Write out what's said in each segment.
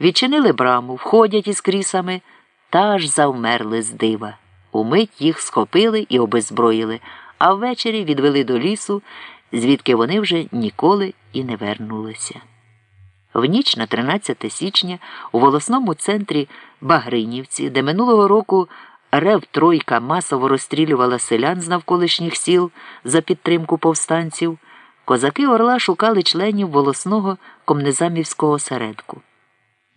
Відчинили браму, входять із крісами та аж завмерли з дива. Умить їх схопили і обезброїли, а ввечері відвели до лісу, звідки вони вже ніколи і не вернулися. В ніч на 13 січня у волосному центрі Багринівці, де минулого року Рев Тройка масово розстрілювала селян з навколишніх сіл за підтримку повстанців, козаки Орла шукали членів волосного комнезамівського осередку.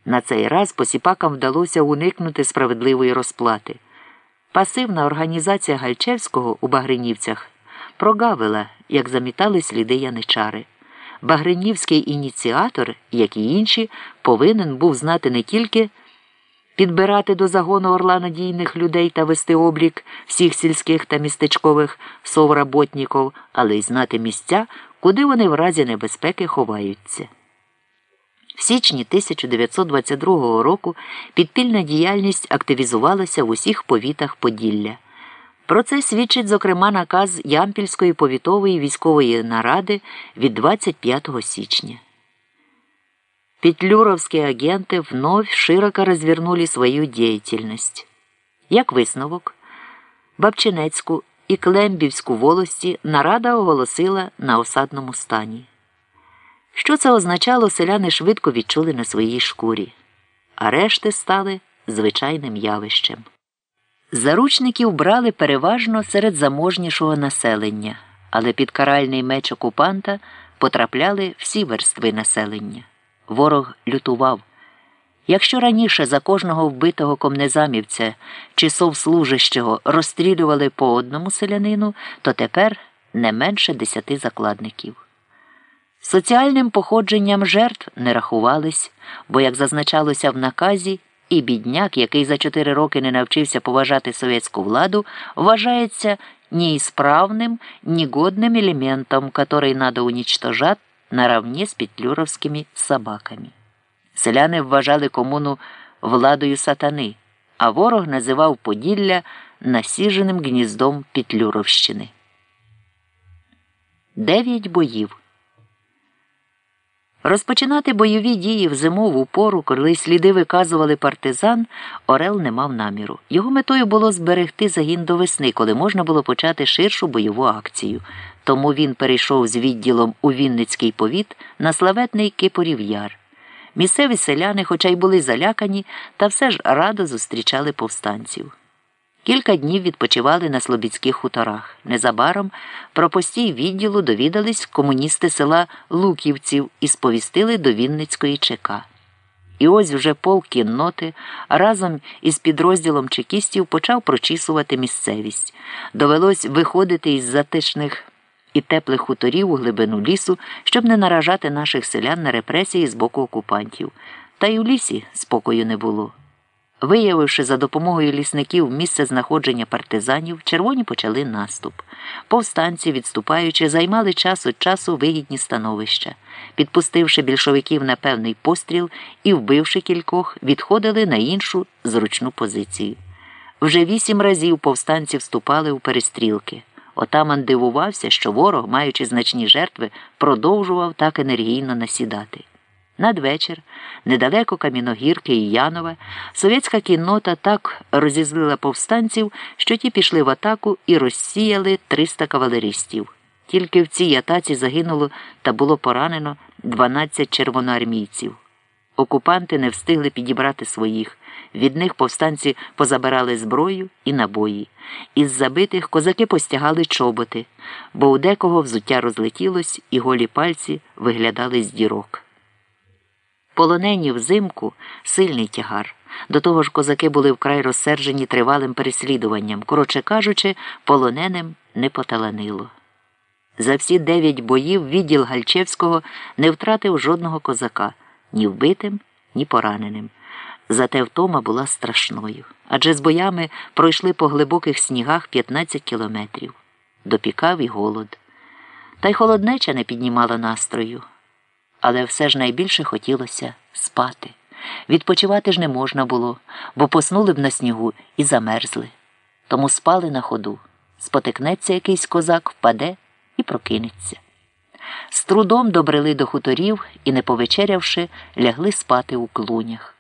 На цей раз посіпакам вдалося уникнути справедливої розплати. Пасивна організація Гальчевського у Багринівцях прогавила, як замітали сліди яничари. Багринівський ініціатор, як і інші, повинен був знати не тільки підбирати до загону орла надійних людей та вести облік всіх сільських та містечкових совработніків, але й знати місця, куди вони в разі небезпеки ховаються. В січні 1922 року підпільна діяльність активізувалася в усіх повітах Поділля. Про це свідчить, зокрема, наказ Ямпільської повітової військової наради від 25 січня. Петлюровские агенты вновь широко развернули свою деятельность. Як висновок, Бабчинецьку і Клембівську волості нарада оголосила на осадному стані. Що це означало, селяни швидко відчули на своїй шкурі, а решти стали звичайним явищем. Заручників брали переважно серед заможнішого населення, але під каральний меч окупанта потрапляли всі верстви населення. Ворог лютував. Якщо раніше за кожного вбитого комнезамівця чи совслужащого розстрілювали по одному селянину, то тепер не менше десяти закладників. Соціальним походженням жертв не рахувались, бо, як зазначалося в наказі, і бідняк, який за чотири роки не навчився поважати совєтську владу, вважається неисправным, негодным элементом, который надо уничтожать наравні з петлюровськими собаками. Селяни вважали комуну владою сатани, а ворог називав Поділля насіженим гніздом Петлюровщини. Дев'ять боїв. Розпочинати бойові дії в зимову пору, коли сліди виказували партизан, Орел не мав наміру. Його метою було зберегти загін до весни, коли можна було почати ширшу бойову акцію. Тому він перейшов з відділом у Вінницький повіт на славетний Кипорів Яр. Місцеві селяни, хоча й були залякані, та все ж радо зустрічали повстанців. Кілька днів відпочивали на Слобідських хуторах. Незабаром про постій відділу довідались комуністи села Луківців і сповістили до Вінницької ЧК. І ось вже полк кінноти разом із підрозділом чекістів почав прочісувати місцевість. Довелось виходити із затишних і теплих хуторів у глибину лісу, щоб не наражати наших селян на репресії з боку окупантів. Та й у лісі спокою не було. Виявивши за допомогою лісників місце знаходження партизанів, червоні почали наступ. Повстанці, відступаючи, займали час від часу вигідні становища. Підпустивши більшовиків на певний постріл і вбивши кількох, відходили на іншу зручну позицію. Вже вісім разів повстанці вступали у перестрілки. Отаман дивувався, що ворог, маючи значні жертви, продовжував так енергійно насідати. Надвечір, недалеко Каміногірки і Янова, совєтська кіннота так розізлила повстанців, що ті пішли в атаку і розсіяли 300 кавалеристів. Тільки в цій атаці загинуло та було поранено 12 червоноармійців. Окупанти не встигли підібрати своїх. Від них повстанці позабирали зброю і набої. Із забитих козаки постягали чоботи, бо у декого взуття розлетілось і голі пальці виглядали з дірок. Полонені взимку сильний тягар. До того ж, козаки були вкрай розсержені тривалим переслідуванням. Коротше кажучи, полоненим не поталанило. За всі дев'ять боїв відділ Гальчевського не втратив жодного козака ні вбитим, ні пораненим. Зате втома була страшною. Адже з боями пройшли по глибоких снігах 15 кілометрів. Допікав і голод. Та й холоднеча не піднімала настрою. Але все ж найбільше хотілося спати. Відпочивати ж не можна було, бо поснули б на снігу і замерзли. Тому спали на ходу. Спотикнеться якийсь козак, впаде і прокинеться. З трудом добрели до хуторів і, не повечерявши, лягли спати у клунях.